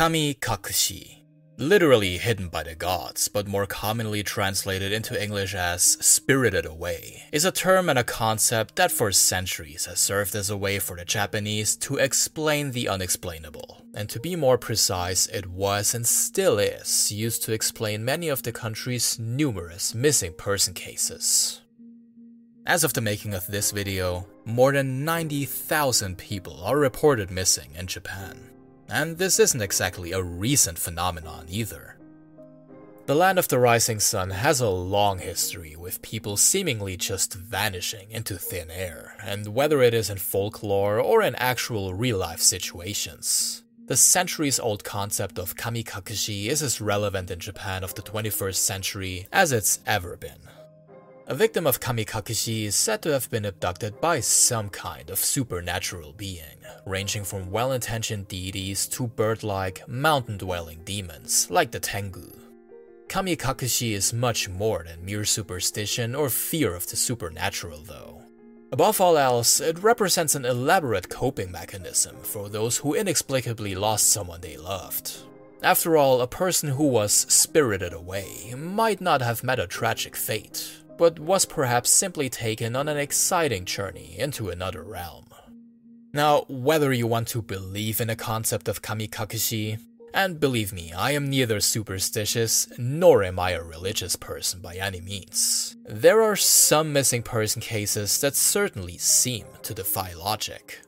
Kami Kakushi literally hidden by the gods, but more commonly translated into English as spirited away, is a term and a concept that for centuries has served as a way for the Japanese to explain the unexplainable. And to be more precise, it was and still is used to explain many of the country's numerous missing person cases. As of the making of this video, more than 90,000 people are reported missing in Japan and this isn't exactly a recent phenomenon either. The Land of the Rising Sun has a long history with people seemingly just vanishing into thin air, and whether it is in folklore or in actual real life situations. The centuries old concept of kamikakushi is as relevant in Japan of the 21st century as it's ever been. A victim of kamikakushi is said to have been abducted by some kind of supernatural being, ranging from well intentioned deities to bird like, mountain dwelling demons like the Tengu. Kamikakushi is much more than mere superstition or fear of the supernatural, though. Above all else, it represents an elaborate coping mechanism for those who inexplicably lost someone they loved. After all, a person who was spirited away might not have met a tragic fate, but was perhaps simply taken on an exciting journey into another realm. Now, whether you want to believe in the concept of kamikakushi, and believe me, I am neither superstitious nor am I a religious person by any means. There are some missing person cases that certainly seem to defy logic.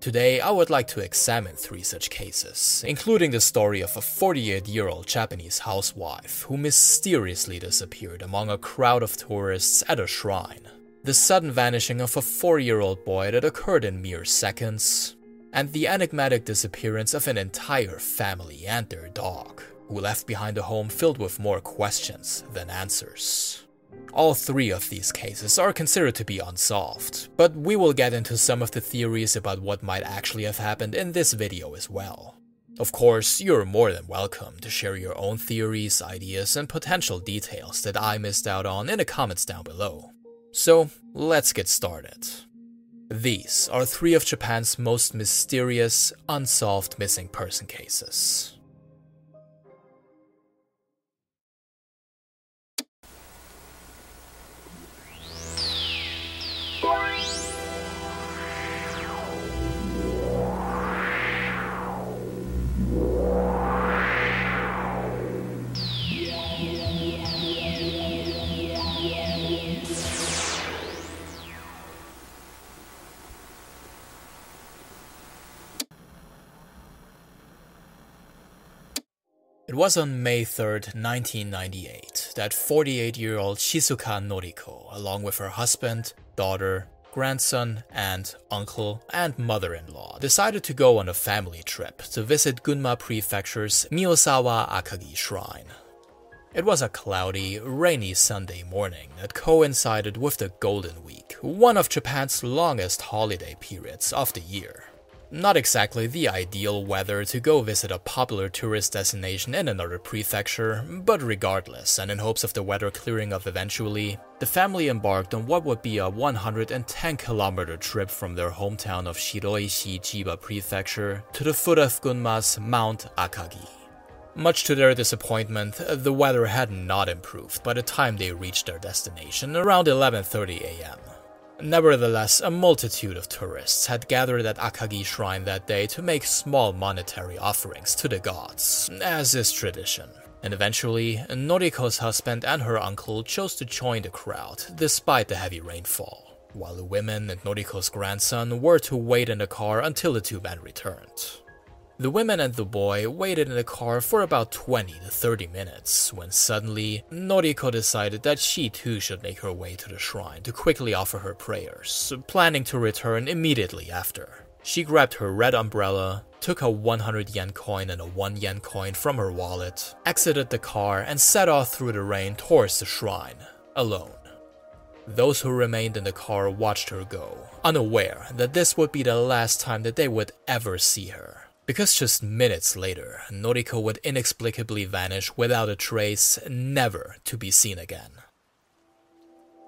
Today, I would like to examine three such cases, including the story of a 48 year old Japanese housewife who mysteriously disappeared among a crowd of tourists at a shrine, the sudden vanishing of a 4 year old boy that occurred in mere seconds, and the enigmatic disappearance of an entire family and their dog, who left behind a home filled with more questions than answers. All three of these cases are considered to be unsolved, but we will get into some of the theories about what might actually have happened in this video as well. Of course, you're more than welcome to share your own theories, ideas, and potential details that I missed out on in the comments down below. So, let's get started. These are three of Japan's most mysterious, unsolved missing person cases. Was on May 3rd, 1998, that 48 year old Shizuka Noriko, along with her husband, daughter, grandson, aunt, uncle, and mother in law, decided to go on a family trip to visit Gunma Prefecture's Miyosawa Akagi Shrine. It was a cloudy, rainy Sunday morning that coincided with the Golden Week, one of Japan's longest holiday periods of the year. Not exactly the ideal weather to go visit a popular tourist destination in another prefecture, but regardless, and in hopes of the weather clearing up eventually, the family embarked on what would be a 110 kilometer trip from their hometown of Shiroishi Chiba Prefecture to the foot of Gunma's Mount Akagi. Much to their disappointment, the weather had not improved by the time they reached their destination around 11:30 a.m. Nevertheless, a multitude of tourists had gathered at Akagi Shrine that day to make small monetary offerings to the gods, as is tradition. And eventually, Noriko's husband and her uncle chose to join the crowd despite the heavy rainfall, while the women and Noriko's grandson were to wait in the car until the two men returned. The women and the boy waited in the car for about 20 to 30 minutes when suddenly Noriko decided that she too should make her way to the shrine to quickly offer her prayers, planning to return immediately after. She grabbed her red umbrella, took a 100 yen coin and a 1 yen coin from her wallet, exited the car, and set off through the rain towards the shrine, alone. Those who remained in the car watched her go, unaware that this would be the last time that they would ever see her. Because just minutes later, Noriko would inexplicably vanish without a trace, never to be seen again.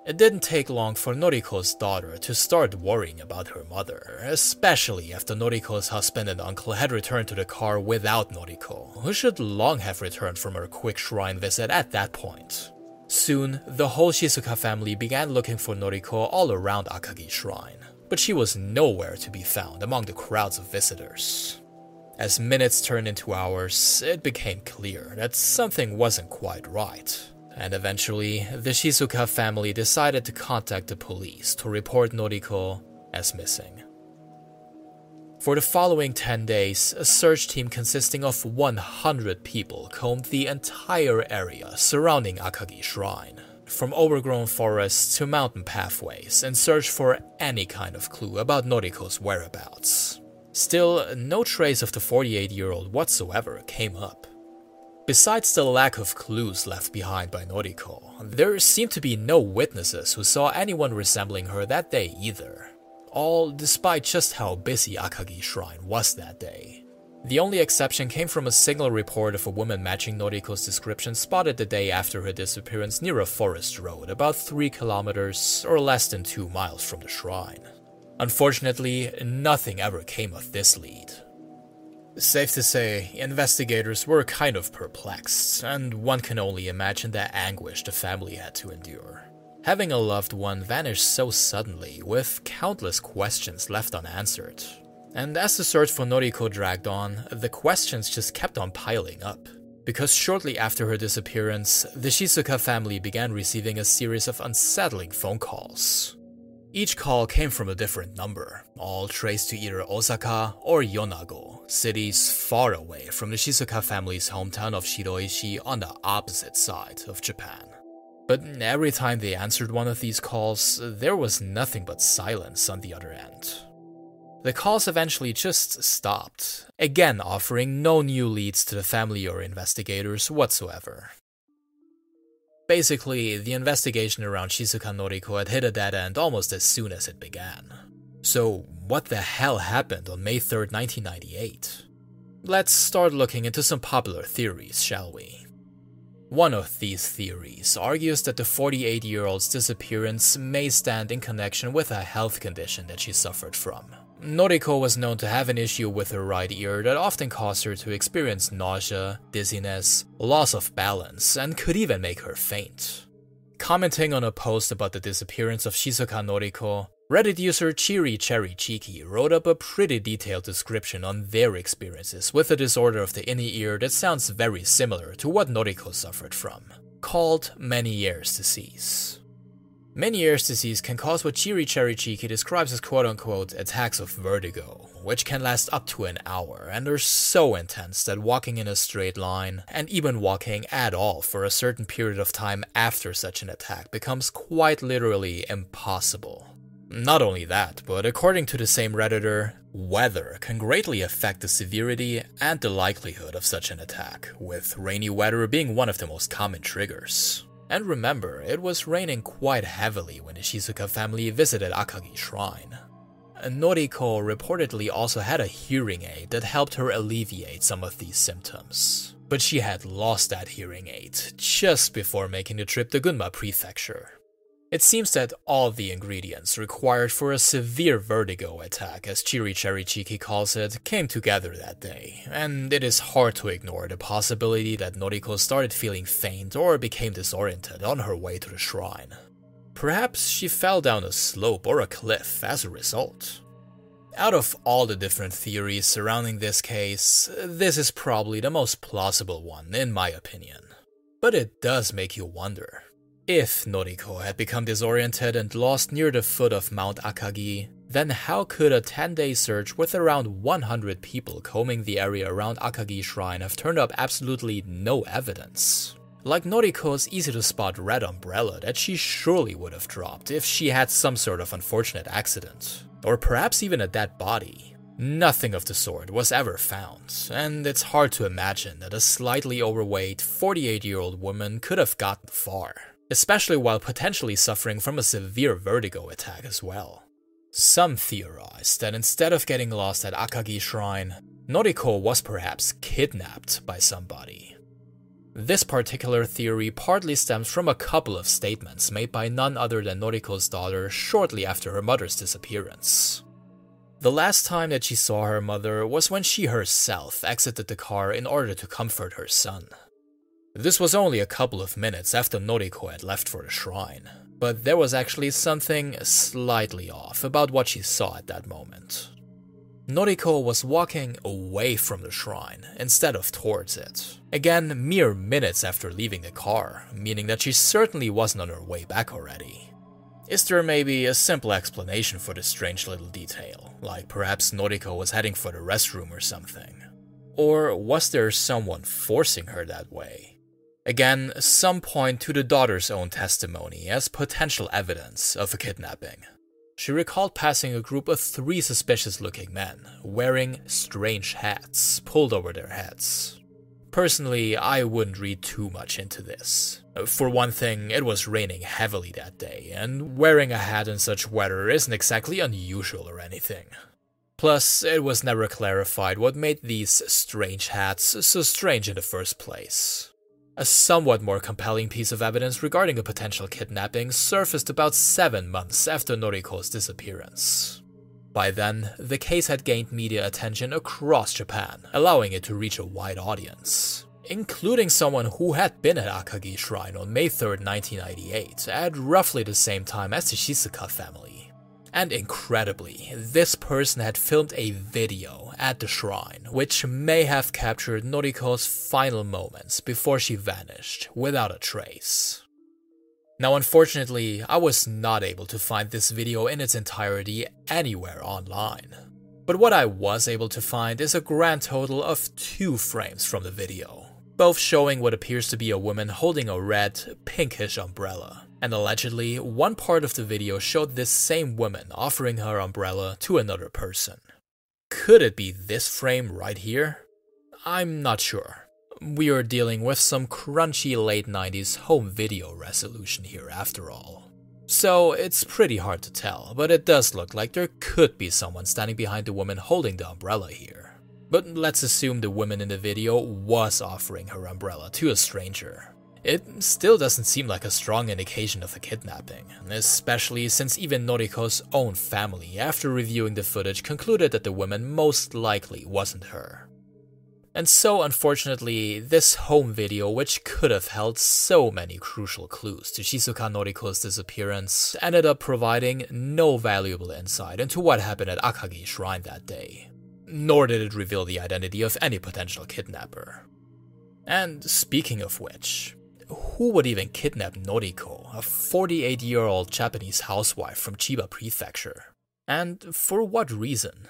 It didn't take long for Noriko's daughter to start worrying about her mother, especially after Noriko's husband and uncle had returned to the car without Noriko, who should long have returned from her quick shrine visit at that point. Soon, the whole Shizuka family began looking for Noriko all around Akagi Shrine, but she was nowhere to be found among the crowds of visitors. As minutes turned into hours, it became clear that something wasn't quite right and eventually, the Shizuka family decided to contact the police to report Noriko as missing. For the following 10 days, a search team consisting of 100 people combed the entire area surrounding Akagi Shrine, from overgrown forests to mountain pathways, in search for any kind of clue about Noriko's whereabouts. Still, no trace of the 48 year old whatsoever came up. Besides the lack of clues left behind by Noriko, there seemed to be no witnesses who saw anyone resembling her that day either. All despite just how busy Akagi Shrine was that day. The only exception came from a single report of a woman matching Noriko's description spotted the day after her disappearance near a forest road about 3 kilometers or less than 2 miles from the shrine. Unfortunately, nothing ever came of this lead, Safe to say, investigators were kind of perplexed, and one can only imagine the anguish the family had to endure. Having a loved one vanish so suddenly, with countless questions left unanswered. And as the search for Noriko dragged on, the questions just kept on piling up. Because shortly after her disappearance, the Shizuka family began receiving a series of unsettling phone calls. Each call came from a different number, all traced to either Osaka or Yonago, cities far away from the Shizuka family's hometown of Shiroishi on the opposite side of Japan. But every time they answered one of these calls, there was nothing but silence on the other end. The calls eventually just stopped, again offering no new leads to the family or investigators whatsoever. Basically, the investigation around Shizuka Noriko had hit a dead end almost as soon as it began. So, what the hell happened on May 3rd, 1998? Let's start looking into some popular theories, shall we? One of these theories argues that the 48 year old's disappearance may stand in connection with a health condition that she suffered from. Noriko was known to have an issue with her right ear that often caused her to experience nausea, dizziness, loss of balance, and could even make her faint. Commenting on a post about the disappearance of Shizuka Noriko, Reddit user Chiri Cherry Cheeky wrote up a pretty detailed description on their experiences with a disorder of the inner ear that sounds very similar to what Noriko suffered from, called many Meniere's disease. Meniere's disease can cause what Chiri Cherry Cheeky describes as quote unquote attacks of vertigo, which can last up to an hour and are so intense that walking in a straight line, and even walking at all for a certain period of time after such an attack, becomes quite literally impossible. Not only that, but according to the same Redditor, weather can greatly affect the severity and the likelihood of such an attack, with rainy weather being one of the most common triggers. And remember, it was raining quite heavily when the Shizuka family visited Akagi Shrine. Noriko reportedly also had a hearing aid that helped her alleviate some of these symptoms. But she had lost that hearing aid just before making the trip to Gunma Prefecture. It seems that all the ingredients required for a severe vertigo attack, as Chiri Cherry Cheeky calls it, came together that day, and it is hard to ignore the possibility that Noriko started feeling faint or became disoriented on her way to the shrine. Perhaps she fell down a slope or a cliff as a result. Out of all the different theories surrounding this case, this is probably the most plausible one, in my opinion. But it does make you wonder if Noriko had become disoriented and lost near the foot of Mount Akagi, then how could a 10 day search with around 100 people combing the area around Akagi Shrine have turned up absolutely no evidence? Like Noriko's easy to spot red umbrella that she surely would have dropped if she had some sort of unfortunate accident, or perhaps even a dead body. Nothing of the sort was ever found, and it's hard to imagine that a slightly overweight 48 year old woman could have gotten far especially while potentially suffering from a severe vertigo attack as well. Some theorize that instead of getting lost at Akagi Shrine, Noriko was perhaps kidnapped by somebody. This particular theory partly stems from a couple of statements made by none other than Noriko's daughter shortly after her mother's disappearance. The last time that she saw her mother was when she herself exited the car in order to comfort her son. This was only a couple of minutes after Noriko had left for the shrine, but there was actually something slightly off about what she saw at that moment. Noriko was walking away from the shrine instead of towards it. Again, mere minutes after leaving the car, meaning that she certainly wasn't on her way back already. Is there maybe a simple explanation for this strange little detail, like perhaps Noriko was heading for the restroom or something? Or was there someone forcing her that way? Again, some point to the daughter's own testimony as potential evidence of a kidnapping. She recalled passing a group of three suspicious looking men, wearing strange hats pulled over their heads. Personally, I wouldn't read too much into this. For one thing, it was raining heavily that day, and wearing a hat in such weather isn't exactly unusual or anything. Plus, it was never clarified what made these strange hats so strange in the first place. A somewhat more compelling piece of evidence regarding a potential kidnapping surfaced about seven months after Noriko's disappearance. By then, the case had gained media attention across Japan, allowing it to reach a wide audience, including someone who had been at Akagi Shrine on May 3, 1998, at roughly the same time as the Shizuka family. And incredibly, this person had filmed a video at the shrine, which may have captured Noriko's final moments before she vanished without a trace. Now, unfortunately, I was not able to find this video in its entirety anywhere online. But what I was able to find is a grand total of two frames from the video, both showing what appears to be a woman holding a red, pinkish umbrella and allegedly, one part of the video showed this same woman offering her umbrella to another person. Could it be this frame right here? I'm not sure. We are dealing with some crunchy late 90s home video resolution here after all. So it's pretty hard to tell, but it does look like there could be someone standing behind the woman holding the umbrella here. But let's assume the woman in the video was offering her umbrella to a stranger. It still doesn't seem like a strong indication of a kidnapping, especially since even Noriko's own family, after reviewing the footage, concluded that the woman most likely wasn't her. And so, unfortunately, this home video, which could have held so many crucial clues to Shizuka Noriko's disappearance, ended up providing no valuable insight into what happened at Akagi Shrine that day. Nor did it reveal the identity of any potential kidnapper. And speaking of which, who would even kidnap Noriko, a 48 year old Japanese housewife from Chiba Prefecture? And for what reason?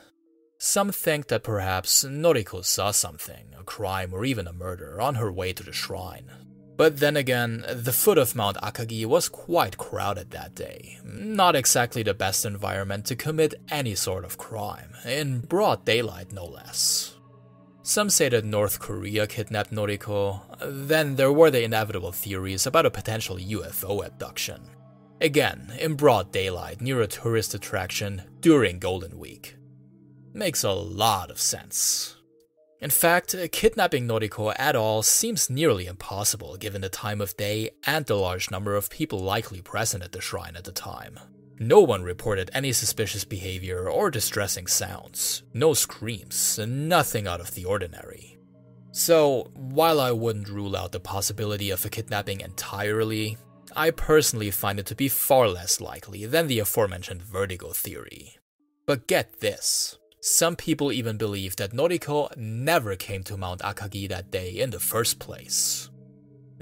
Some think that perhaps Noriko saw something, a crime or even a murder, on her way to the shrine. But then again, the foot of Mount Akagi was quite crowded that day. Not exactly the best environment to commit any sort of crime, in broad daylight no less. Some say that North Korea kidnapped Noriko, then there were the inevitable theories about a potential UFO abduction. Again, in broad daylight near a tourist attraction during Golden Week. Makes a lot of sense. In fact, kidnapping Noriko at all seems nearly impossible given the time of day and the large number of people likely present at the shrine at the time. No one reported any suspicious behavior or distressing sounds, no screams, nothing out of the ordinary. So, while I wouldn't rule out the possibility of a kidnapping entirely, I personally find it to be far less likely than the aforementioned vertigo theory. But get this some people even believe that Noriko never came to Mount Akagi that day in the first place.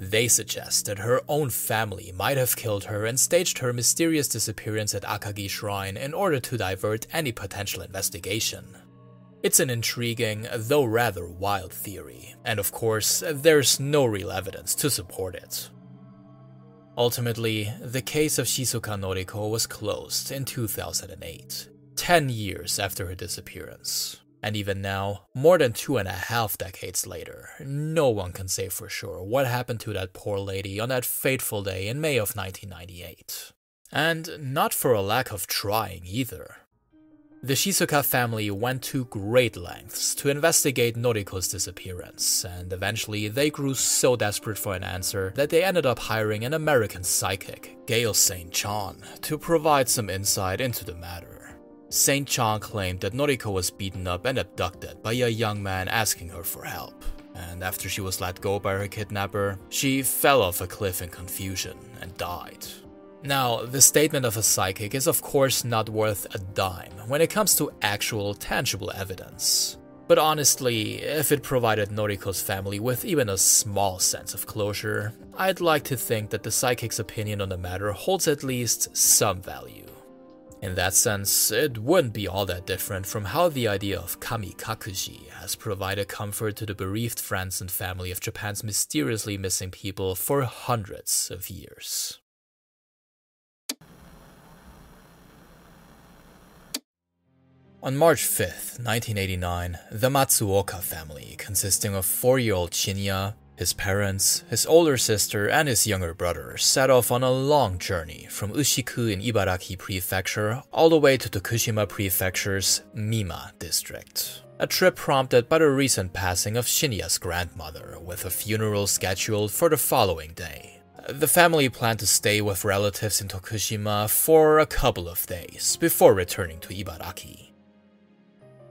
They suggest that her own family might have killed her and staged her mysterious disappearance at Akagi Shrine in order to divert any potential investigation. It's an intriguing, though rather wild theory, and of course, there's no real evidence to support it. Ultimately, the case of Shizuka Noriko was closed in 2008, 10 years after her disappearance. And even now, more than two and a half decades later, no one can say for sure what happened to that poor lady on that fateful day in May of 1998. And not for a lack of trying either. The Shizuka family went to great lengths to investigate Noriko's disappearance, and eventually they grew so desperate for an answer that they ended up hiring an American psychic, Gail St. John, to provide some insight into the matter. St. John claimed that Noriko was beaten up and abducted by a young man asking her for help, and after she was let go by her kidnapper, she fell off a cliff in confusion and died. Now, the statement of a psychic is of course not worth a dime when it comes to actual tangible evidence. But honestly, if it provided Noriko's family with even a small sense of closure, I'd like to think that the psychic's opinion on the matter holds at least some value. In that sense, it wouldn't be all that different from how the idea of kamikakushi has provided comfort to the bereaved friends and family of Japan's mysteriously missing people for hundreds of years. On March 5th, 1989, the Matsuoka family, consisting of four year old Shinya, his parents, his older sister, and his younger brother, set off on a long journey from Ushiku in Ibaraki Prefecture all the way to Tokushima Prefecture's Mima district. A trip prompted by the recent passing of Shinya's grandmother, with a funeral scheduled for the following day. The family planned to stay with relatives in Tokushima for a couple of days before returning to Ibaraki.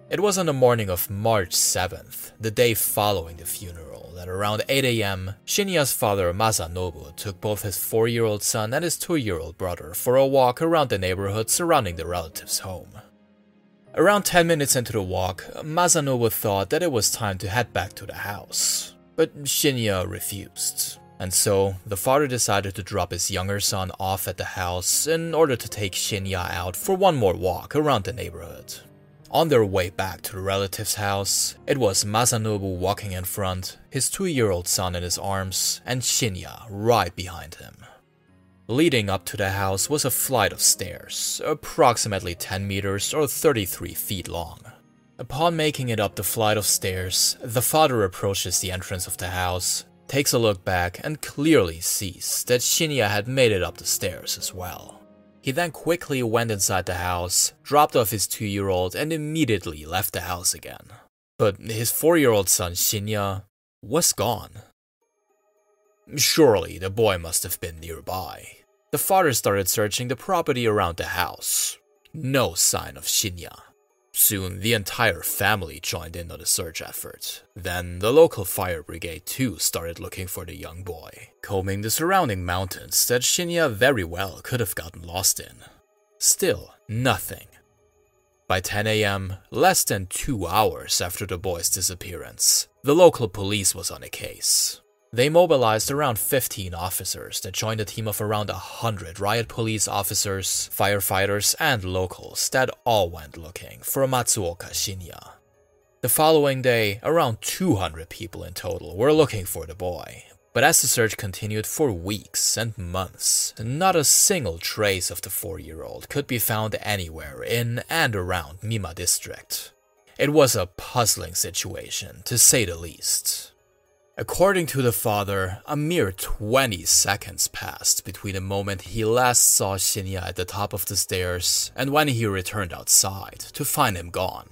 It was on the morning of March 7th, the day following the funeral, that around 8 am, Shinya's father Masanobu took both his 4 year old son and his 2 year old brother for a walk around the neighborhood surrounding the relative's home. Around 10 minutes into the walk, Masanobu thought that it was time to head back to the house, but Shinya refused. And so, the father decided to drop his younger son off at the house in order to take Shinya out for one more walk around the neighborhood. On their way back to the relative's house, it was Masanobu walking in front, his two year old son in his arms, and Shinya right behind him. Leading up to the house was a flight of stairs, approximately 10 meters or 33 feet long. Upon making it up the flight of stairs, the father approaches the entrance of the house, takes a look back, and clearly sees that Shinya had made it up the stairs as well. He then quickly went inside the house, dropped off his two year old, and immediately left the house again. But his four year old son Shinya was gone. Surely the boy must have been nearby. The father started searching the property around the house. No sign of Shinya. Soon, the entire family joined in on the search effort. Then, the local fire brigade too started looking for the young boy, combing the surrounding mountains that Shinya very well could have gotten lost in. Still, nothing. By 10 am, less than two hours after the boy's disappearance, the local police was on a case. They mobilized around 15 officers that joined a team of around 100 riot police officers, firefighters, and locals that all went looking for Matsuoka Shinya. The following day, around 200 people in total were looking for the boy. But as the search continued for weeks and months, not a single trace of the four year old could be found anywhere in and around Mima district. It was a puzzling situation, to say the least. According to the father, a mere 20 seconds passed between the moment he last saw Shinya at the top of the stairs and when he returned outside to find him gone.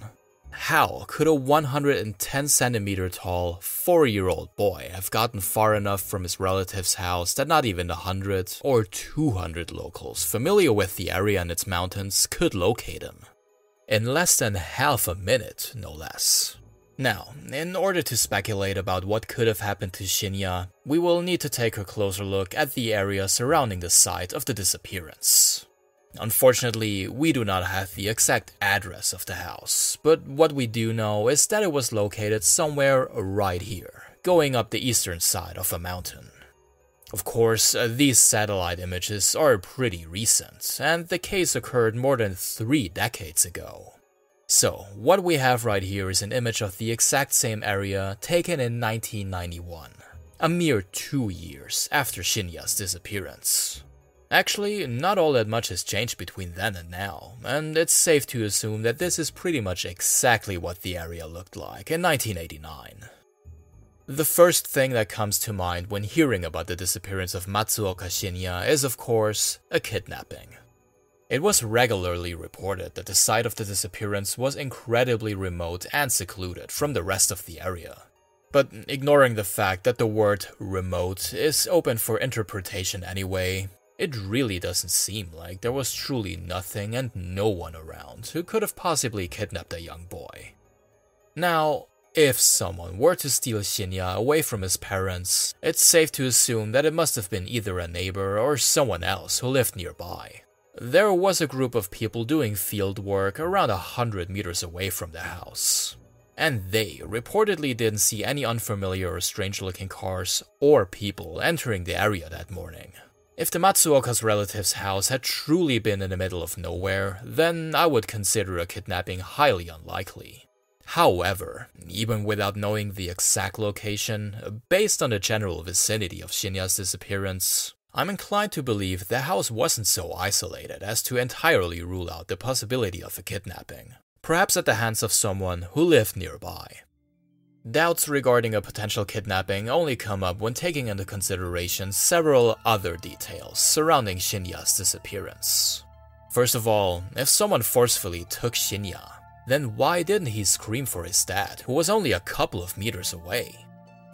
How could a 110 centimeter tall, 4 year old boy have gotten far enough from his relative's house that not even the 100 or 200 locals familiar with the area and its mountains could locate him? In less than half a minute, no less. Now, in order to speculate about what could have happened to Shinya, we will need to take a closer look at the area surrounding the site of the disappearance. Unfortunately, we do not have the exact address of the house, but what we do know is that it was located somewhere right here, going up the eastern side of a mountain. Of course, uh, these satellite images are pretty recent, and the case occurred more than three decades ago. So, what we have right here is an image of the exact same area taken in 1991, a mere two years after Shinya's disappearance. Actually, not all that much has changed between then and now, and it's safe to assume that this is pretty much exactly what the area looked like in 1989. The first thing that comes to mind when hearing about the disappearance of Matsuoka Shinya is, of course, a kidnapping. It was regularly reported that the site of the disappearance was incredibly remote and secluded from the rest of the area. But ignoring the fact that the word remote is open for interpretation anyway, it really doesn't seem like there was truly nothing and no one around who could have possibly kidnapped a young boy. Now, if someone were to steal Shinya away from his parents, it's safe to assume that it must have been either a neighbor or someone else who lived nearby. There was a group of people doing field work around a hundred meters away from the house, and they reportedly didn't see any unfamiliar or strange looking cars or people entering the area that morning. If the Matsuoka's relative's house had truly been in the middle of nowhere, then I would consider a kidnapping highly unlikely. However, even without knowing the exact location, based on the general vicinity of Shinya's disappearance, I'm inclined to believe the house wasn't so isolated as to entirely rule out the possibility of a kidnapping, perhaps at the hands of someone who lived nearby. Doubts regarding a potential kidnapping only come up when taking into consideration several other details surrounding Shinya's disappearance. First of all, if someone forcefully took Xinya, then why didn't he scream for his dad, who was only a couple of meters away?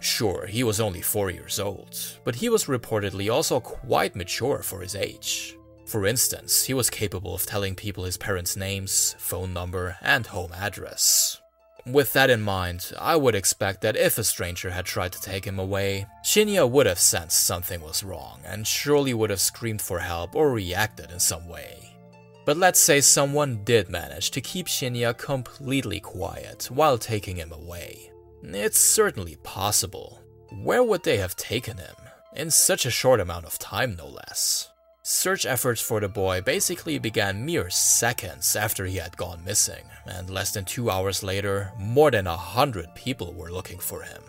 Sure, he was only 4 years old, but he was reportedly also quite mature for his age. For instance, he was capable of telling people his parents' names, phone number, and home address. With that in mind, I would expect that if a stranger had tried to take him away, Shinya would have sensed something was wrong and surely would have screamed for help or reacted in some way. But let's say someone did manage to keep Shinya completely quiet while taking him away. It's certainly possible. Where would they have taken him? In such a short amount of time, no less. Search efforts for the boy basically began mere seconds after he had gone missing, and less than two hours later, more than a hundred people were looking for him.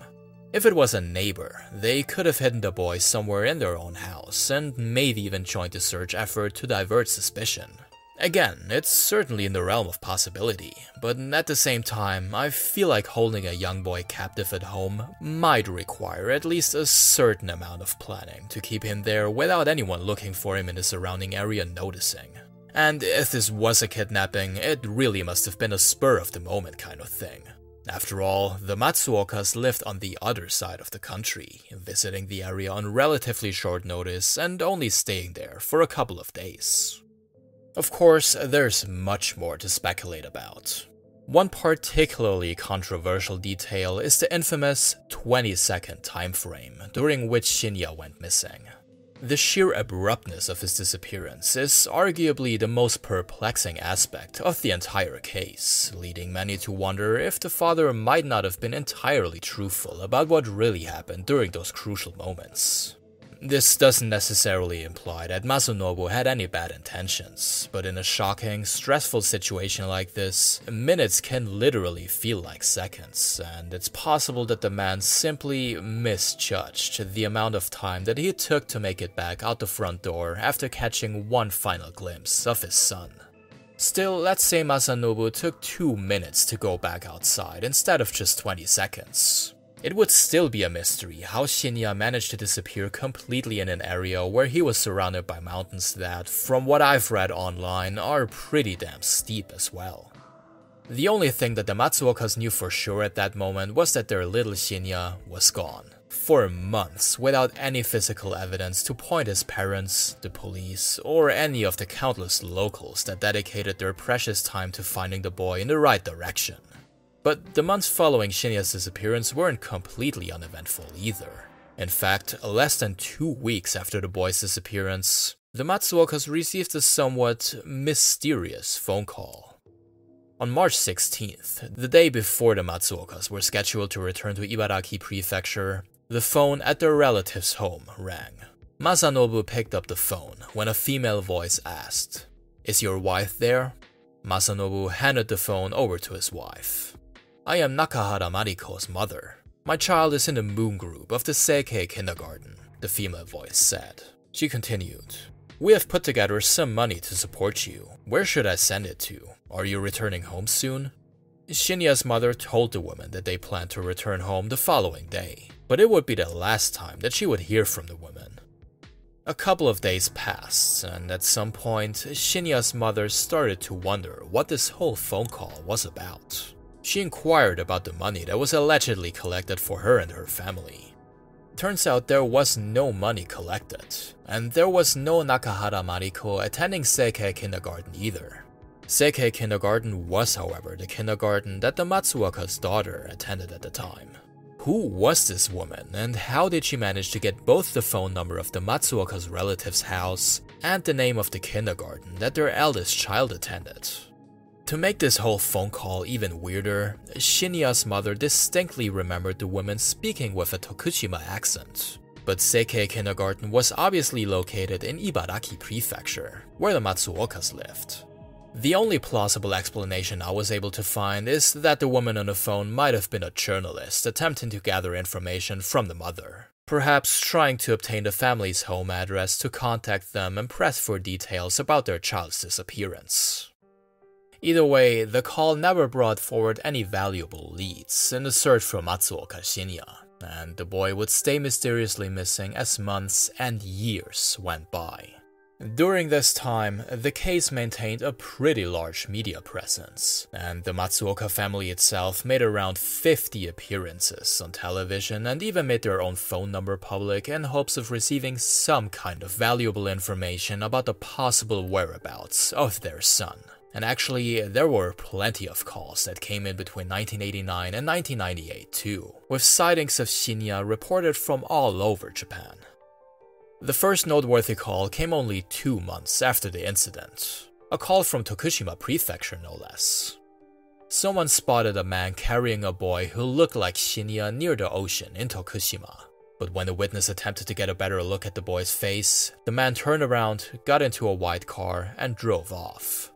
If it was a neighbor, they could have hidden the boy somewhere in their own house and maybe even joined the search effort to divert suspicion. Again, it's certainly in the realm of possibility, but at the same time, I feel like holding a young boy captive at home might require at least a certain amount of planning to keep him there without anyone looking for him in the surrounding area noticing. And if this was a kidnapping, it really must have been a spur of the moment kind of thing. After all, the Matsuokas lived on the other side of the country, visiting the area on relatively short notice and only staying there for a couple of days. Of course, there's much more to speculate about. One particularly controversial detail is the infamous 20 second time frame during which Shinya went missing. The sheer abruptness of his disappearance is arguably the most perplexing aspect of the entire case, leading many to wonder if the father might not have been entirely truthful about what really happened during those crucial moments. This doesn't necessarily imply that Masanobu had any bad intentions, but in a shocking, stressful situation like this, minutes can literally feel like seconds, and it's possible that the man simply misjudged the amount of time that he took to make it back out the front door after catching one final glimpse of his son. Still, let's say Masanobu took 2 minutes to go back outside instead of just 20 seconds. It would still be a mystery how Shinya managed to disappear completely in an area where he was surrounded by mountains that, from what I've read online, are pretty damn steep as well. The only thing that the Matsuokas knew for sure at that moment was that their little Shinya was gone. For months, without any physical evidence to point his parents, the police, or any of the countless locals that dedicated their precious time to finding the boy in the right direction. But the months following Shinya's disappearance weren't completely uneventful either. In fact, less than two weeks after the boy's disappearance, the Matsuokas received a somewhat mysterious phone call. On March 16th, the day before the Matsuokas were scheduled to return to Ibaraki Prefecture, the phone at their relative's home rang. Masanobu picked up the phone when a female voice asked, Is your wife there? Masanobu handed the phone over to his wife. I am Nakahara Mariko's mother. My child is in the moon group of the Seikei kindergarten, the female voice said. She continued, We have put together some money to support you. Where should I send it to? Are you returning home soon? Shinya's mother told the woman that they planned to return home the following day, but it would be the last time that she would hear from the woman. A couple of days passed, and at some point, Shinya's mother started to wonder what this whole phone call was about. She inquired about the money that was allegedly collected for her and her family. Turns out there was no money collected, and there was no Nakahara Mariko attending Seikei kindergarten either. Seikei kindergarten was, however, the kindergarten that the Matsuoka's daughter attended at the time. Who was this woman, and how did she manage to get both the phone number of the Matsuoka's relative's house and the name of the kindergarten that their eldest child attended? To make this whole phone call even weirder, Shinya's mother distinctly remembered the woman speaking with a Tokushima accent. But Seikei Kindergarten was obviously located in Ibaraki Prefecture, where the Matsuokas lived. The only plausible explanation I was able to find is that the woman on the phone might have been a journalist attempting to gather information from the mother. Perhaps trying to obtain the family's home address to contact them and press for details about their child's disappearance. Either way, the call never brought forward any valuable leads in the search for Matsuoka Shinya, and the boy would stay mysteriously missing as months and years went by. During this time, the case maintained a pretty large media presence, and the Matsuoka family itself made around 50 appearances on television and even made their own phone number public in hopes of receiving some kind of valuable information about the possible whereabouts of their son. And actually, there were plenty of calls that came in between 1989 and 1998 too, with sightings of Shinya reported from all over Japan. The first noteworthy call came only two months after the incident, a call from Tokushima Prefecture no less. Someone spotted a man carrying a boy who looked like Shinya near the ocean in Tokushima. But when the witness attempted to get a better look at the boy's face, the man turned around, got into a white car, and drove off.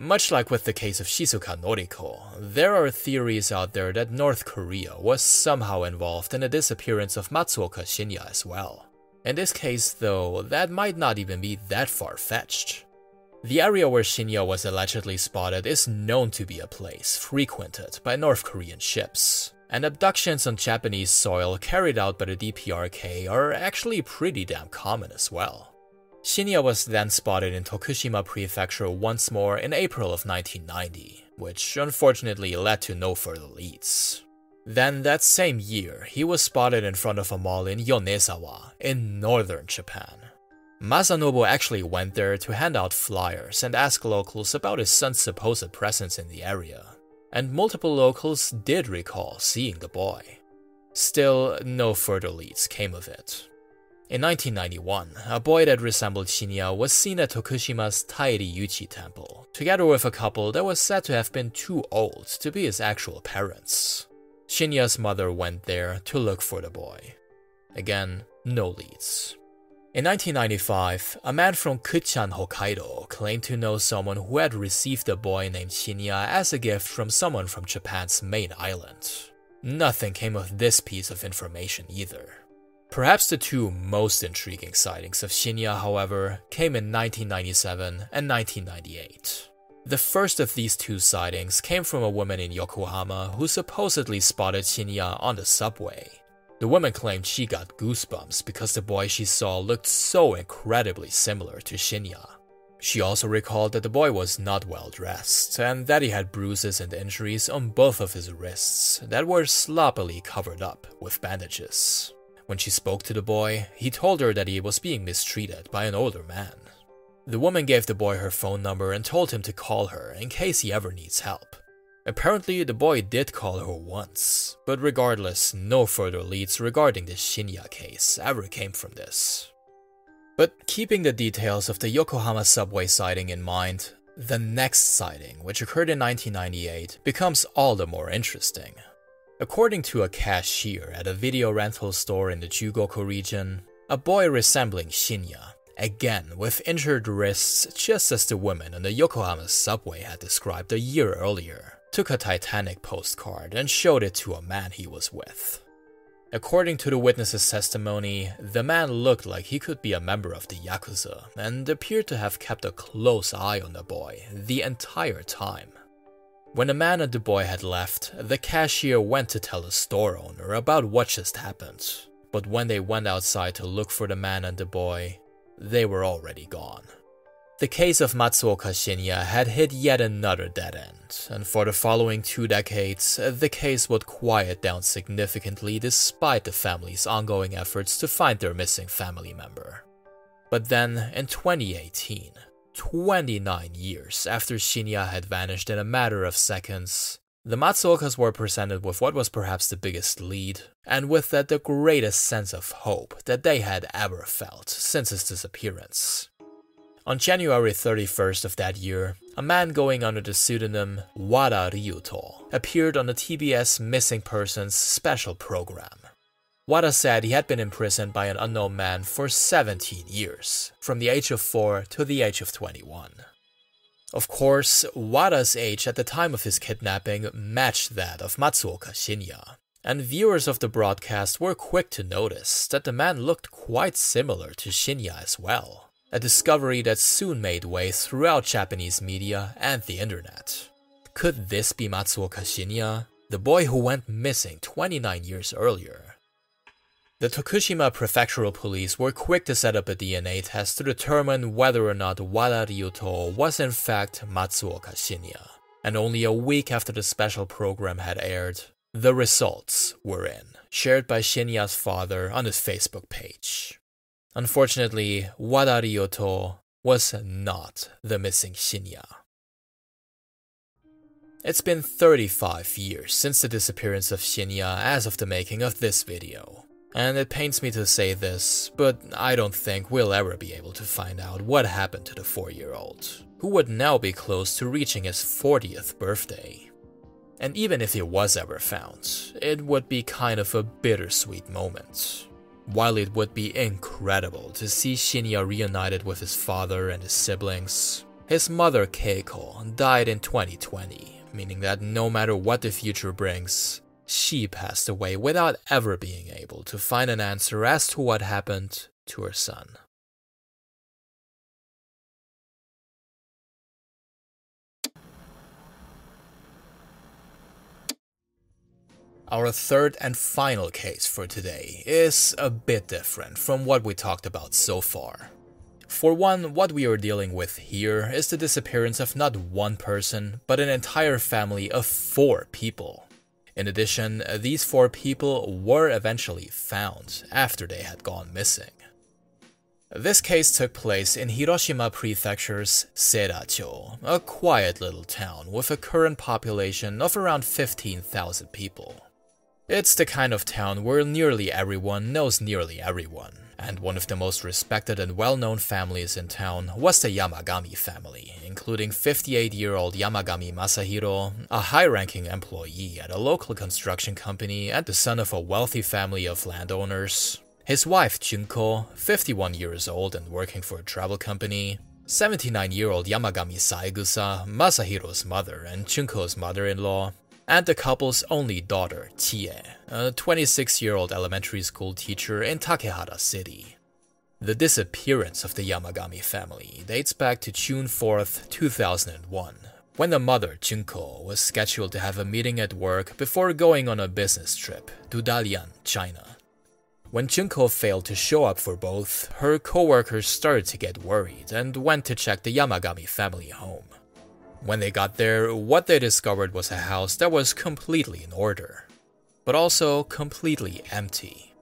Much like with the case of Shizuka Noriko, there are theories out there that North Korea was somehow involved in the disappearance of Matsuoka Shinya as well. In this case, though, that might not even be that far fetched. The area where Shinya was allegedly spotted is known to be a place frequented by North Korean ships, and abductions on Japanese soil carried out by the DPRK are actually pretty damn common as well. Shinya was then spotted in Tokushima Prefecture once more in April of 1990, which unfortunately led to no further leads. Then that same year, he was spotted in front of a mall in Yonezawa, in northern Japan. Masanobu actually went there to hand out flyers and ask locals about his son's supposed presence in the area, and multiple locals did recall seeing the boy. Still, no further leads came of it. In 1991, a boy that resembled Shinya was seen at Tokushima's Tairyuji temple, together with a couple that was said to have been too old to be his actual parents. Shinya's mother went there to look for the boy. Again, no leads. In 1995, a man from Kutchan, Hokkaido claimed to know someone who had received a boy named Shinya as a gift from someone from Japan's main island. Nothing came of this piece of information either. Perhaps the two most intriguing sightings of Shinya, however, came in 1997 and 1998. The first of these two sightings came from a woman in Yokohama who supposedly spotted Shinya on the subway. The woman claimed she got goosebumps because the boy she saw looked so incredibly similar to Shinya. She also recalled that the boy was not well dressed and that he had bruises and injuries on both of his wrists that were sloppily covered up with bandages. When she spoke to the boy, he told her that he was being mistreated by an older man. The woman gave the boy her phone number and told him to call her in case he ever needs help. Apparently, the boy did call her once, but regardless, no further leads regarding the Shinya case ever came from this. But keeping the details of the Yokohama subway sighting in mind, the next sighting, which occurred in 1998, becomes all the more interesting. According to a cashier at a video rental store in the Chugoku region, a boy resembling Shinya, again with injured wrists just as the woman on the Yokohama subway had described a year earlier, took a Titanic postcard and showed it to a man he was with. According to the witness's testimony, the man looked like he could be a member of the Yakuza and appeared to have kept a close eye on the boy the entire time. When the man and the boy had left, the cashier went to tell the store owner about what just happened. But when they went outside to look for the man and the boy, they were already gone. The case of Matsuoka Shinya had hit yet another dead end, and for the following two decades, the case would quiet down significantly despite the family's ongoing efforts to find their missing family member. But then, in 2018, 29 years after Shinya had vanished in a matter of seconds, the Matsuokas were presented with what was perhaps the biggest lead, and with that the greatest sense of hope that they had ever felt since his disappearance. On January 31st of that year, a man going under the pseudonym Wada Ryuto appeared on the TBS Missing Persons special program. Wada said he had been imprisoned by an unknown man for 17 years, from the age of 4 to the age of 21. Of course, Wada's age at the time of his kidnapping matched that of Matsuoka Shinya, and viewers of the broadcast were quick to notice that the man looked quite similar to Shinya as well a discovery that soon made way throughout Japanese media and the internet. Could this be Matsuoka Shinya, the boy who went missing 29 years earlier? The Tokushima Prefectural Police were quick to set up a DNA test to determine whether or not Wada Ryuto was in fact Matsuoka Shinya. And only a week after the special program had aired, the results were in, shared by Shinya's father on his Facebook page. Unfortunately, Wada Ryuto was not the missing Shinya. It's been 35 years since the disappearance of Shinya as of the making of this video. And it pains me to say this, but I don't think we'll ever be able to find out what happened to the 4 year old, who would now be close to reaching his 40th birthday. And even if he was ever found, it would be kind of a bittersweet moment. While it would be incredible to see Shinya reunited with his father and his siblings, his mother Keiko died in 2020, meaning that no matter what the future brings, she passed away without ever being able to find an answer as to what happened to her son. Our third and final case for today is a bit different from what we talked about so far. For one, what we are dealing with here is the disappearance of not one person, but an entire family of four people. In addition, these four people were eventually found after they had gone missing. This case took place in Hiroshima Prefecture's Seracho, a quiet little town with a current population of around 15,000 people. It's the kind of town where nearly everyone knows nearly everyone, and one of the most respected and well-known families in town was the Yamagami family, including 58-year-old Yamagami Masahiro, a high-ranking employee at a local construction company and the son of a wealthy family of landowners, his wife Junko, 51 years old and working for a travel company, 79-year-old Yamagami Saegusa, Masahiro's mother and Junko's mother-in-law, and the couple's only daughter, Chie, a 26 year old elementary school teacher in Takehara City. The disappearance of the Yamagami family dates back to June 4th, 2001, when the mother, Junko, was scheduled to have a meeting at work before going on a business trip to Dalian, China. When Junko failed to show up for both, her coworkers started to get worried and went to check the Yamagami family home. When they got there, what they discovered was a house that was completely in order, but also completely empty.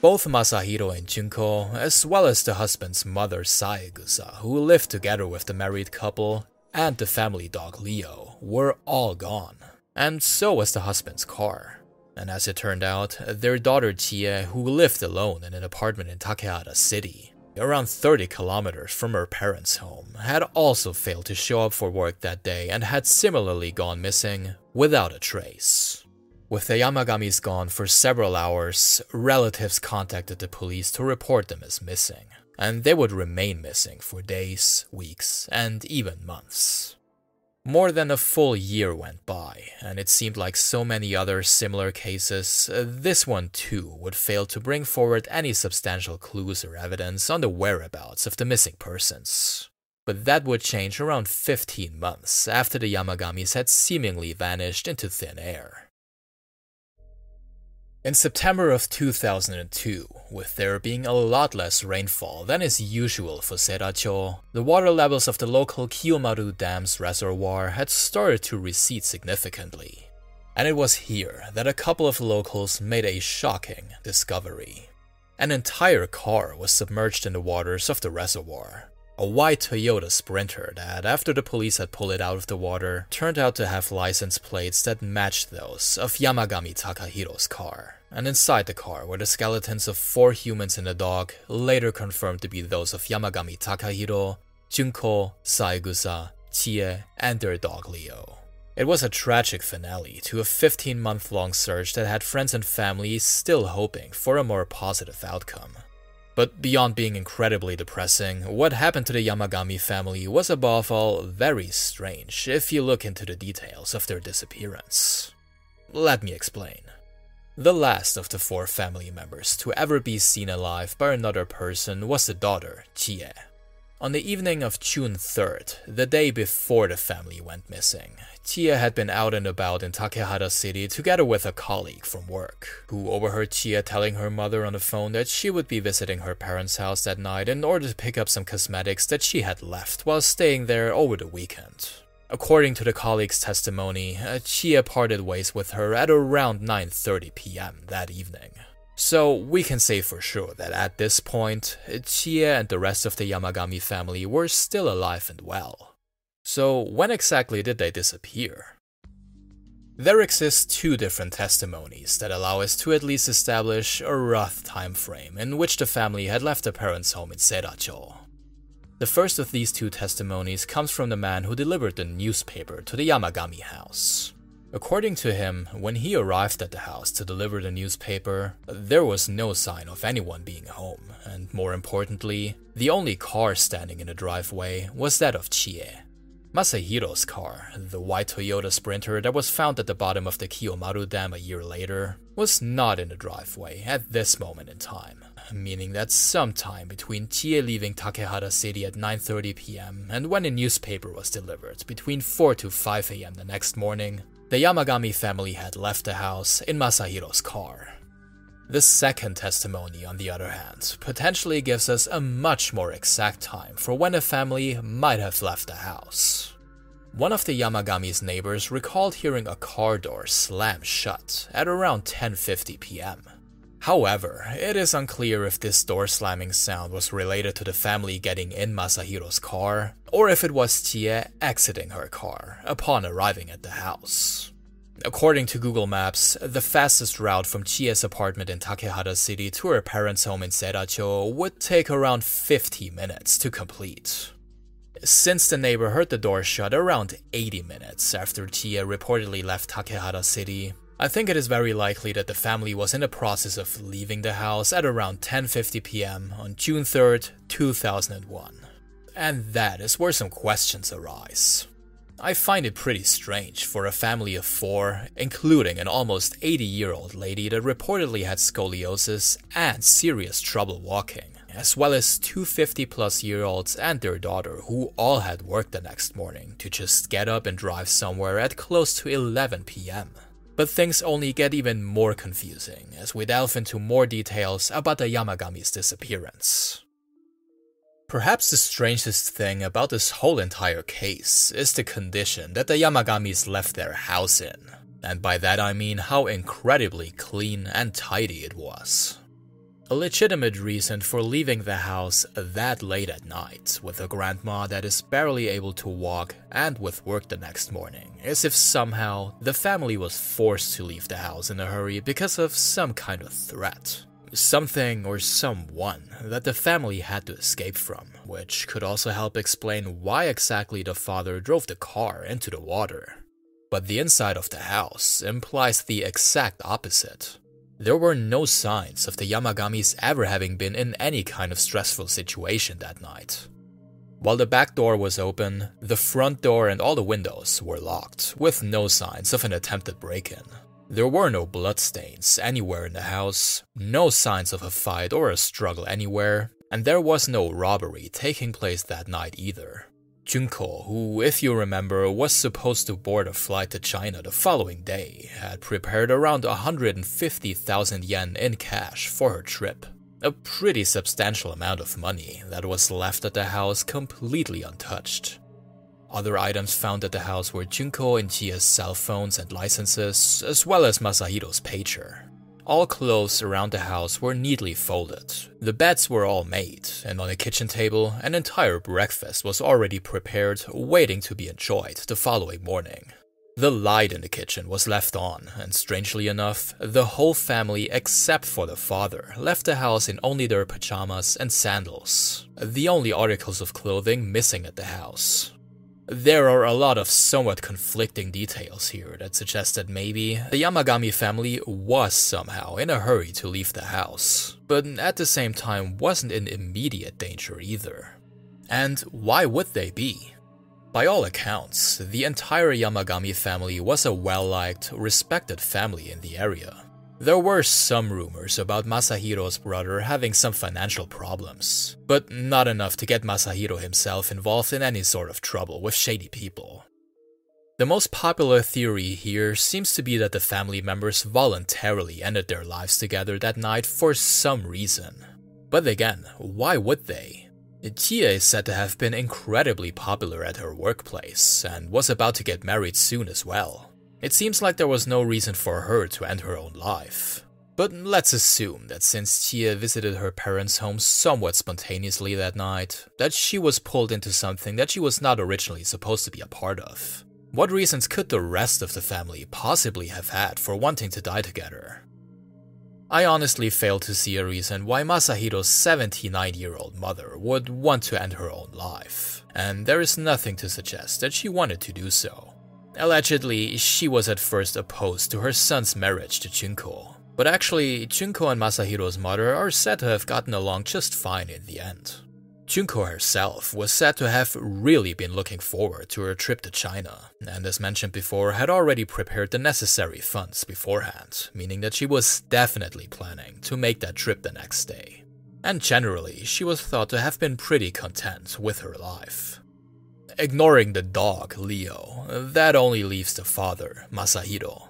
Both Masahiro and Junko, as well as the husband's mother Saegusa, who lived together with the married couple, and the family dog Leo, were all gone. And so was the husband's car. And as it turned out, their daughter Chie, who lived alone in an apartment in Takehara City, around 30 kilometers from her parents' home, had also failed to show up for work that day and had similarly gone missing without a trace. With the Yamagamis gone for several hours, relatives contacted the police to report them as missing, and they would remain missing for days, weeks, and even months. More than a full year went by, and it seemed like so many other similar cases, uh, this one too would fail to bring forward any substantial clues or evidence on the whereabouts of the missing persons. But that would change around 15 months after the Yamagamis had seemingly vanished into thin air. In September of 2002, with there being a lot less rainfall than is usual for Seracho, the water levels of the local Kiyomaru Dam's reservoir had started to recede significantly. And it was here that a couple of locals made a shocking discovery. An entire car was submerged in the waters of the reservoir. A white Toyota Sprinter that, after the police had pulled it out of the water, turned out to have license plates that matched those of Yamagami Takahiro's car. And inside the car were the skeletons of four humans and a dog, later confirmed to be those of Yamagami Takahiro, Junko, Saegusa, Chie, and their dog Leo. It was a tragic finale to a 15 month long search that had friends and family still hoping for a more positive outcome. But beyond being incredibly depressing, what happened to the Yamagami family was above all very strange if you look into the details of their disappearance. Let me explain. The last of the four family members to ever be seen alive by another person was the daughter, Chie. On the evening of June 3rd, the day before the family went missing, Chie had been out and about in Takehara City together with a colleague from work, who overheard Chie telling her mother on the phone that she would be visiting her parents' house that night in order to pick up some cosmetics that she had left while staying there over the weekend. According to the colleague's testimony, uh, Chie parted ways with her at around 9:30 p.m. that evening. So we can say for sure that at this point, Chie and the rest of the Yamagami family were still alive and well. So when exactly did they disappear? There exist two different testimonies that allow us to at least establish a rough time frame in which the family had left their parents' home in Seracho. The first of these two testimonies comes from the man who delivered the newspaper to the Yamagami house. According to him, when he arrived at the house to deliver the newspaper, there was no sign of anyone being home, and more importantly, the only car standing in the driveway was that of Chie. Masahiro's car, the white Toyota Sprinter that was found at the bottom of the Kiyomaru Dam a year later, was not in the driveway at this moment in time, meaning that sometime between Chie leaving Takehara City at 9:30 p.m. and when the newspaper was delivered between 4 to 5 a.m. the next morning, the Yamagami family had left the house in Masahiro's car. The second testimony, on the other hand, potentially gives us a much more exact time for when the family might have left the house. One of the Yamagami's neighbors recalled hearing a car door slam shut at around 10:50 p.m. However, it is unclear if this door slamming sound was related to the family getting in Masahiro's car, or if it was Chie exiting her car upon arriving at the house. According to Google Maps, the fastest route from Chie's apartment in Takehara City to her parents' home in Seracho would take around 50 minutes to complete. Since the neighbor heard the door shut around 80 minutes after Chie reportedly left Takehara City, I think it is very likely that the family was in the process of leaving the house at around 10:50 p.m. on June 3rd, 2001. And that is where some questions arise. I find it pretty strange for a family of four, including an almost 80 year old lady that reportedly had scoliosis and serious trouble walking, as well as two 50 plus year olds and their daughter who all had work the next morning, to just get up and drive somewhere at close to 11 pm. But things only get even more confusing as we delve into more details about the Yamagami's disappearance. Perhaps the strangest thing about this whole entire case is the condition that the Yamagamis left their house in, and by that I mean how incredibly clean and tidy it was. A legitimate reason for leaving the house that late at night with a grandma that is barely able to walk and with work the next morning is if somehow the family was forced to leave the house in a hurry because of some kind of threat something or someone that the family had to escape from, which could also help explain why exactly the father drove the car into the water. But the inside of the house implies the exact opposite. There were no signs of the Yamagamis ever having been in any kind of stressful situation that night. While the back door was open, the front door and all the windows were locked, with no signs of an attempted break in. There were no bloodstains anywhere in the house, no signs of a fight or a struggle anywhere, and there was no robbery taking place that night either. Junko, who, if you remember, was supposed to board a flight to China the following day, had prepared around 150,000 yen in cash for her trip. A pretty substantial amount of money that was left at the house completely untouched. Other items found at the house were Junko and Chie's cell phones and licenses, as well as Masahiro's pager. All clothes around the house were neatly folded. The beds were all made, and on the kitchen table, an entire breakfast was already prepared, waiting to be enjoyed the following morning. The light in the kitchen was left on, and strangely enough, the whole family except for the father left the house in only their pajamas and sandals, the only articles of clothing missing at the house. There are a lot of somewhat conflicting details here that suggest that maybe the Yamagami family was somehow in a hurry to leave the house, but at the same time wasn't in immediate danger either. And why would they be? By all accounts, the entire Yamagami family was a well liked, respected family in the area. There were some rumors about Masahiro's brother having some financial problems, but not enough to get Masahiro himself involved in any sort of trouble with shady people. The most popular theory here seems to be that the family members voluntarily ended their lives together that night for some reason. But again, why would they? Chie is said to have been incredibly popular at her workplace and was about to get married soon as well. It seems like there was no reason for her to end her own life. But let's assume that since Chie visited her parents' home somewhat spontaneously that night, that she was pulled into something that she was not originally supposed to be a part of. What reasons could the rest of the family possibly have had for wanting to die together? I honestly fail to see a reason why Masahiro's 79 year old mother would want to end her own life, and there is nothing to suggest that she wanted to do so. Allegedly, she was at first opposed to her son's marriage to Junko, but actually, Junko and Masahiro's mother are said to have gotten along just fine in the end. Junko herself was said to have really been looking forward to her trip to China, and as mentioned before, had already prepared the necessary funds beforehand, meaning that she was definitely planning to make that trip the next day. And generally, she was thought to have been pretty content with her life. Ignoring the dog, Leo, that only leaves the father, Masahiro.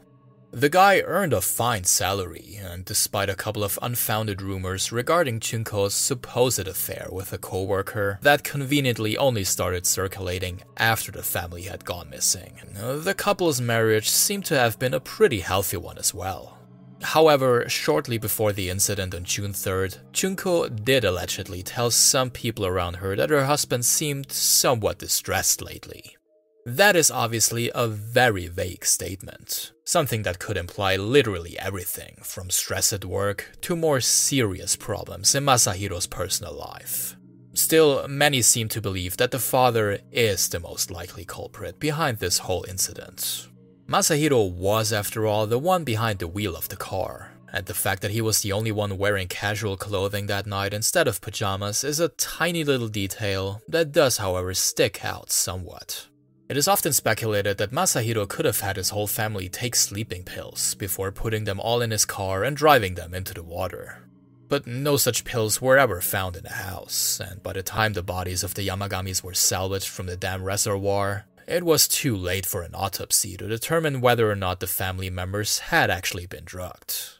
The guy earned a fine salary, and despite a couple of unfounded rumors regarding Junko's supposed affair with a coworker that conveniently only started circulating after the family had gone missing, the couple's marriage seemed to have been a pretty healthy one as well. However, shortly before the incident on June 3rd, Junko did allegedly tell some people around her that her husband seemed somewhat distressed lately. That is obviously a very vague statement, something that could imply literally everything from stress at work to more serious problems in Masahiro's personal life. Still, many seem to believe that the father is the most likely culprit behind this whole incident, Masahiro was, after all, the one behind the wheel of the car, and the fact that he was the only one wearing casual clothing that night instead of pajamas is a tiny little detail that does, however, stick out somewhat. It is often speculated that Masahiro could have had his whole family take sleeping pills before putting them all in his car and driving them into the water. But no such pills were ever found in the house, and by the time the bodies of the Yamagamis were salvaged from the dam reservoir, it was too late for an autopsy to determine whether or not the family members had actually been drugged.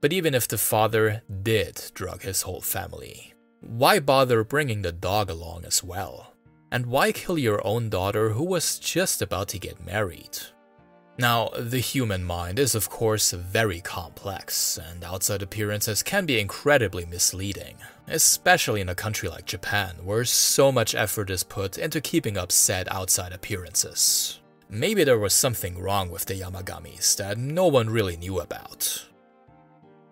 But even if the father did drug his whole family, why bother bringing the dog along as well? And why kill your own daughter who was just about to get married? Now, the human mind is of course very complex, and outside appearances can be incredibly misleading, especially in a country like Japan, where so much effort is put into keeping up said outside appearances. Maybe there was something wrong with the Yamagamis that no one really knew about.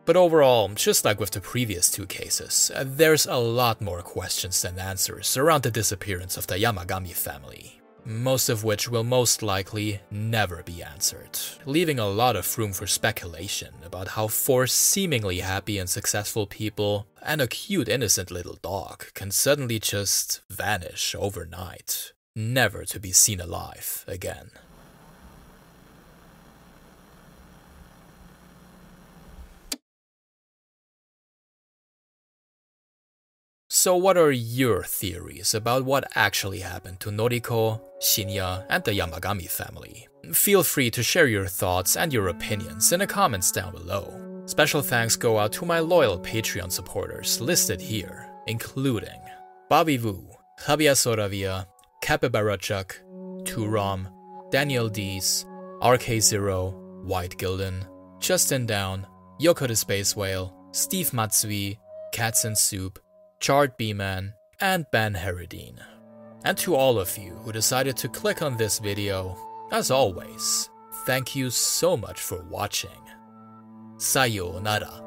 But overall, just like with the previous two cases, there's a lot more questions than answers around the disappearance of the Yamagami family most of which will most likely never be answered, leaving a lot of room for speculation about how four seemingly happy and successful people and a cute innocent little dog can suddenly just vanish overnight, never to be seen alive again. So, what are your theories about what actually happened to Noriko, Shinya, and the Yamagami family? Feel free to share your thoughts and your opinions in the comments down below. Special thanks go out to my loyal Patreon supporters listed here, including Bobby Vu, Javier Soravia, Capybara Chuck, Turam, Daniel Dees, RK0, White Gilden, Justin Down, Yoko the Space Whale, Steve Matsui, Cats and Soup, Chart B-Man, and Ben Herodine. And to all of you who decided to click on this video, as always, thank you so much for watching. さようなら。